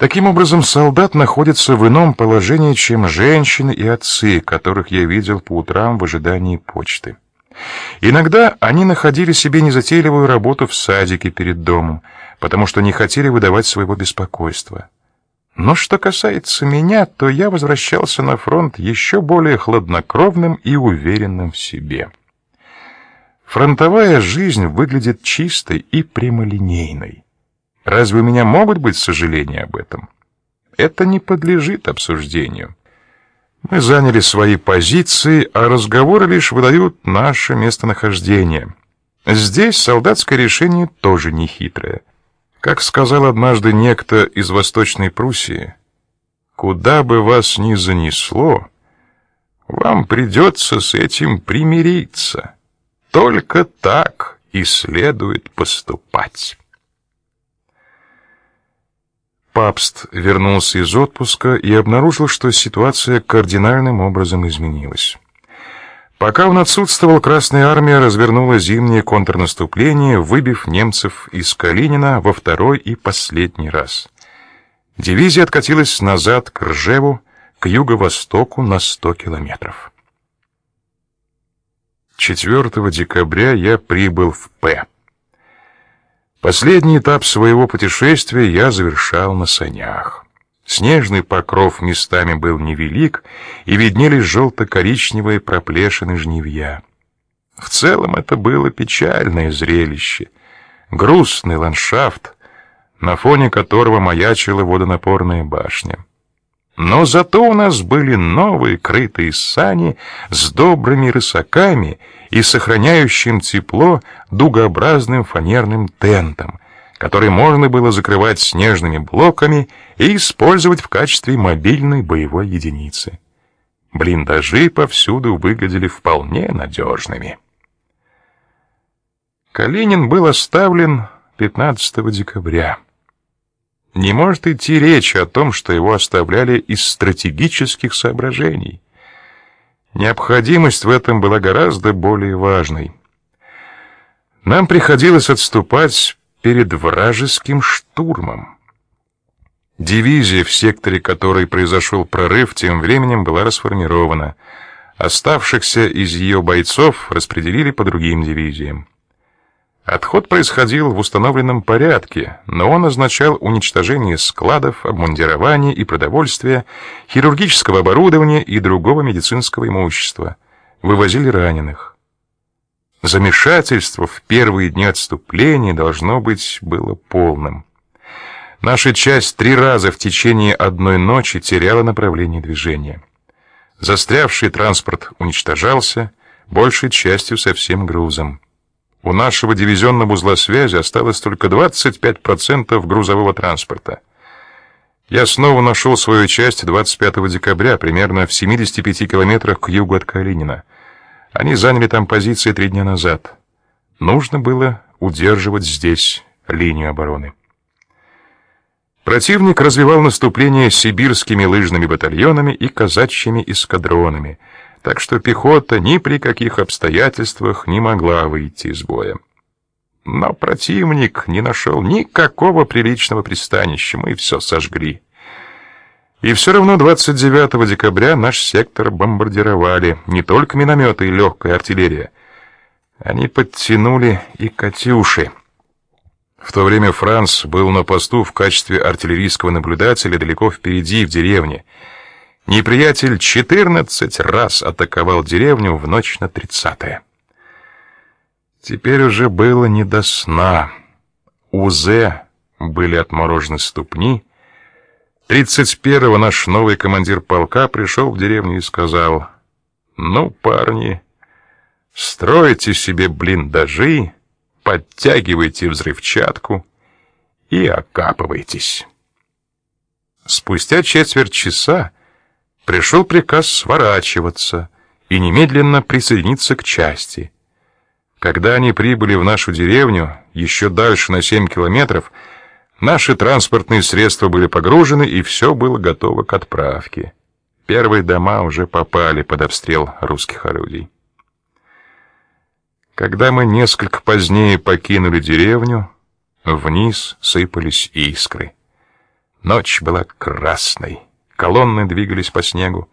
Таким образом, солдат находится в ином положении, чем женщины и отцы, которых я видел по утрам в ожидании почты. Иногда они находили себе незатейливую работу в садике перед домом, потому что не хотели выдавать своего беспокойства. Но что касается меня, то я возвращался на фронт еще более хладнокровным и уверенным в себе. Фронтовая жизнь выглядит чистой и прямолинейной. Разве у меня могут быть сожаления об этом? Это не подлежит обсуждению. Мы заняли свои позиции, а разговоры лишь выдают наше местонахождение. Здесь солдатское решение тоже не хитрое. Как сказал однажды некто из Восточной Пруссии, куда бы вас ни занесло, вам придется с этим примириться. Только так и следует поступать. Папст вернулся из отпуска и обнаружил, что ситуация кардинальным образом изменилась. Пока он отсутствовал, Красная армия развернула зимнее контрнаступление, выбив немцев из Калинина во второй и последний раз. Дивизия откатилась назад к Ржеву, к юго-востоку на 100 километров. 4 декабря я прибыл в П. Последний этап своего путешествия я завершал на санях. Снежный покров местами был невелик, и виднелись желто-коричневые проплешины жнивья. В целом это было печальное зрелище, грустный ландшафт, на фоне которого маячила водонапорная башня. Но зато у нас были новые крытые сани с добрыми рысаками и сохраняющим тепло дугообразным фанерным тентом, который можно было закрывать снежными блоками и использовать в качестве мобильной боевой единицы. Блиндажи повсюду выглядели вполне надежными. Калинин был оставлен 15 декабря. Не может идти речь о том, что его оставляли из стратегических соображений. Необходимость в этом была гораздо более важной. Нам приходилось отступать перед вражеским штурмом. Дивизия, в секторе которой произошел прорыв, тем временем была расформирована. Оставшихся из ее бойцов распределили по другим дивизиям. Отход происходил в установленном порядке, но он означал уничтожение складов, обмундирования и продовольствия, хирургического оборудования и другого медицинского имущества. Вывозили раненых. Замешательство в первые дни отступления должно быть было полным. Наша часть три раза в течение одной ночи теряла направление движения. Застрявший транспорт уничтожался, большей частью со всем грузом. У нашего дивизионного узла связи осталось только 25% грузового транспорта. Я снова нашел свою часть 25 декабря, примерно в 75 километрах к югу от Калинина. Они заняли там позиции три дня назад. Нужно было удерживать здесь линию обороны. Противник развивал наступление сибирскими лыжными батальонами и казачьими эскадронами — так что пехота ни при каких обстоятельствах не могла выйти из боя. Но противник не нашел никакого приличного пристанища, мы все сожгли. И все равно 29 декабря наш сектор бомбардировали не только минометы и легкая артиллерия. Они подтянули и «Катюши». В то время Франц был на посту в качестве артиллерийского наблюдателя далеко впереди, в деревне — Неприятель четырнадцать раз атаковал деревню в ночь на тридцатое. Теперь уже было не до сна. У Зе были отморожены ступни. Тридцать первого наш новый командир полка пришел в деревню и сказал: "Ну, парни, стройте себе блиндажи, подтягивайте взрывчатку и окапывайтесь". Спустя четверть часа пришел приказ сворачиваться и немедленно присоединиться к части. Когда они прибыли в нашу деревню, еще дальше на семь километров, наши транспортные средства были погружены и все было готово к отправке. Первые дома уже попали под обстрел русских орудий. Когда мы несколько позднее покинули деревню, вниз сыпались искры. Ночь была красной. Колонны двигались по снегу.